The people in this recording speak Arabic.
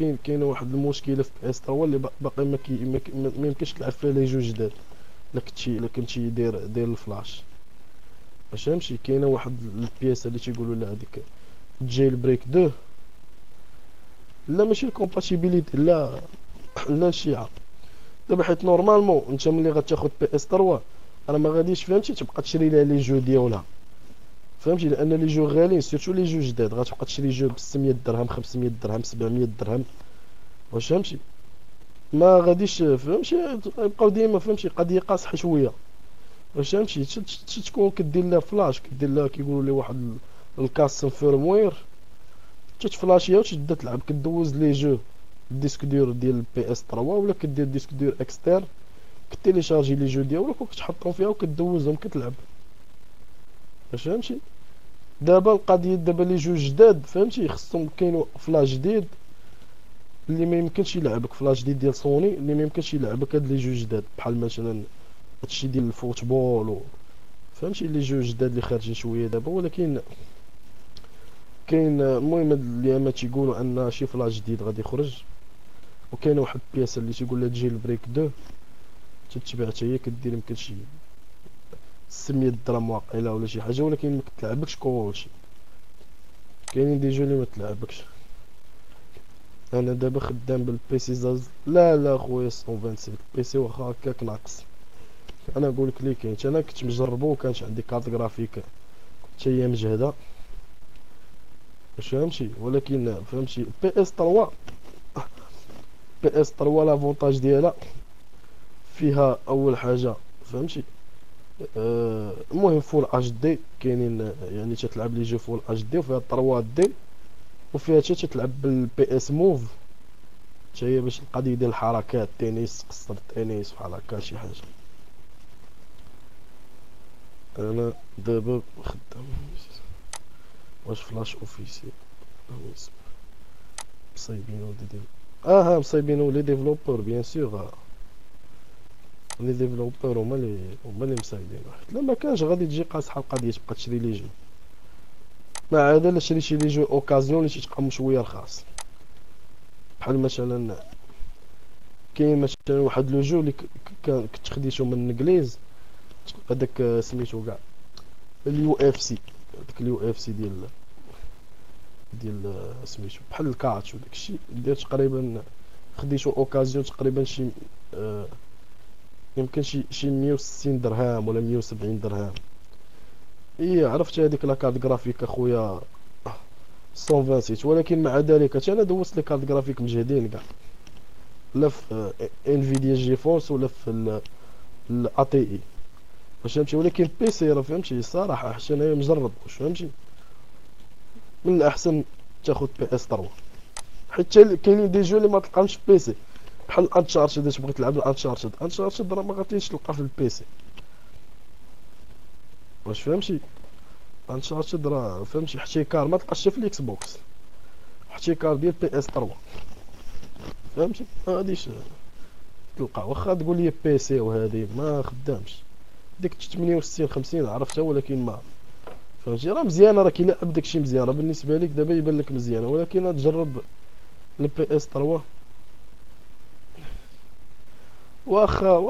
كاين كاينة واحد المشكلة في PS 3 اللي باقي ما ما يمكنش تلعب فيها les jeux جداد. الا كنتي الا كنتي داير داير الفلاش. فهمتي كاينة واحد البياسة اللي تيقولوا لها هذيك jailbreak 2 لا ماشي ال compatibilité لا لا الشيعة. دابا حيت normalement انت ملي غتاخد PS 3 راه ما غاديش فهمتي؟ تبقى تشري لها les jeux ديالها. فهمتي؟ لأن les jeux غاليين surtout les jeux جداد. غتبقى تشري jeux ب 600 درهم 500 درهم 700 درهم. واش فهمتي؟ ما غاديش فهمتي؟ يبقاو ديما فهمتي؟ قضيه قاصحه شوية. واش فهمتي؟ تكون كدير لها فلاش. كدير لها كيقولوا لي واحد ال custom firmware تتفلاشيها وتبدا تلعب. كدوز les jeux ال disque dur ديال PS 3 ولا كدير disque dur externe كتيليشارجي les jeux ديالك وكتحطهم فيها وكدوزهم كتلعب. واش فهمتي؟ دابا القضية دابا les jeux جداد فهمتي؟ خصهم كاين فلاش جديد اللي ما يمكنش يلعبك فلاش جديد ديال سوني اللي ما يمكنش يلعبك هاد les jeux جداد بحال مثلا هادشي ديال ال football و فهمتي؟ les jeux جداد اللي خارجين شوية دابا ولكن كاين المهم هاد الايامات تيقولوا أن شي فلاش جديد غادي يخرج. وكاينه واحد البياسة اللي تيقول لها jailbreak 2 تتبع حتى هي كدير يمكن شي 600 درهم واقيلا ولا شي حاجة ولكن ما كتلعبكش كلشي كاينين des jeux اللي ما تلعبكش. أنا دابا خدام بال PC زاز. لا لا خويا 127 ال PC واخا هكاك ناقص. أنا نقول لك لي كاين أنا كنت مجربو وكانش عندي carte graphique حتى هي مجهده فهمتي؟ ولكن فهمتي؟ PS 3 PS 3 l'avantage ديالها. فيها أول حاجة. فهمتي؟ المهم full HD كاينين يعني تتلعب les jeux full HD وفيها 3 D وفيها حتى تتلعب بال PS Move حتى هي باش القضية ديال الحركات تنس قصر تنس بحال هكا شي حاجة. أنا دابا خدام. واش flash officiel مصايبين ولدي آه مصايبين les développeurs bien sûr les développeurs هما لي هما لي مسايدين واحد. لا ما كانش غادي تجي قاصحة القضية تبقى تشري les jeux. ما عاد الا شريتي لي جو occasion اللي تيتقام شوية رخاص. بحال مثلا كاين مثلا واحد le jeu اللي كنت خديتو من الانجليز هذاك سميتو كاع ال UFC داك ال UFC ديال ديال سميتو بحال ال catch وداك الشيء دير تقريبا خديتو occasion تقريبا شي آه يمكن شي شي 160 درهم ولا 170 درهم. اي عرفت هذيك la carte graphique أخويا؟ 128 ولكن مع ذلك أنا دوزت les cartes graphiques مجهدين كاع. لا في Nvidia GeForce ولا في ال ATI. واش فهمتي؟ ولكن PC راه فهمتي الصراحه حتى انايا مجرب واش فهمتي؟ من الأحسن تاخذ PS 3 حيت كاينين des jeux اللي ما تلقاهمش في PC. بحال Uncharted إذا تبغي تلعب ال Uncharted Uncharted راه ما غاديش تلقى في ال PC واش فهمتي؟ Uncharted راه فهمتي احتكار ما تلقاش في ال Xbox احتكار ديال PS 3 فهمتي؟ ما غاديش تلقى واخا تقول لي PC وهذه ما خدامش. ديك 68 50 عرفتها ولكن ما. فهمتي؟ راه مزيانة راه كيلعب داكشي مزيان. راه بالنسبة لك دابا يبان لك مزيانة ولكن تجرب ال PS 3 واخا واخا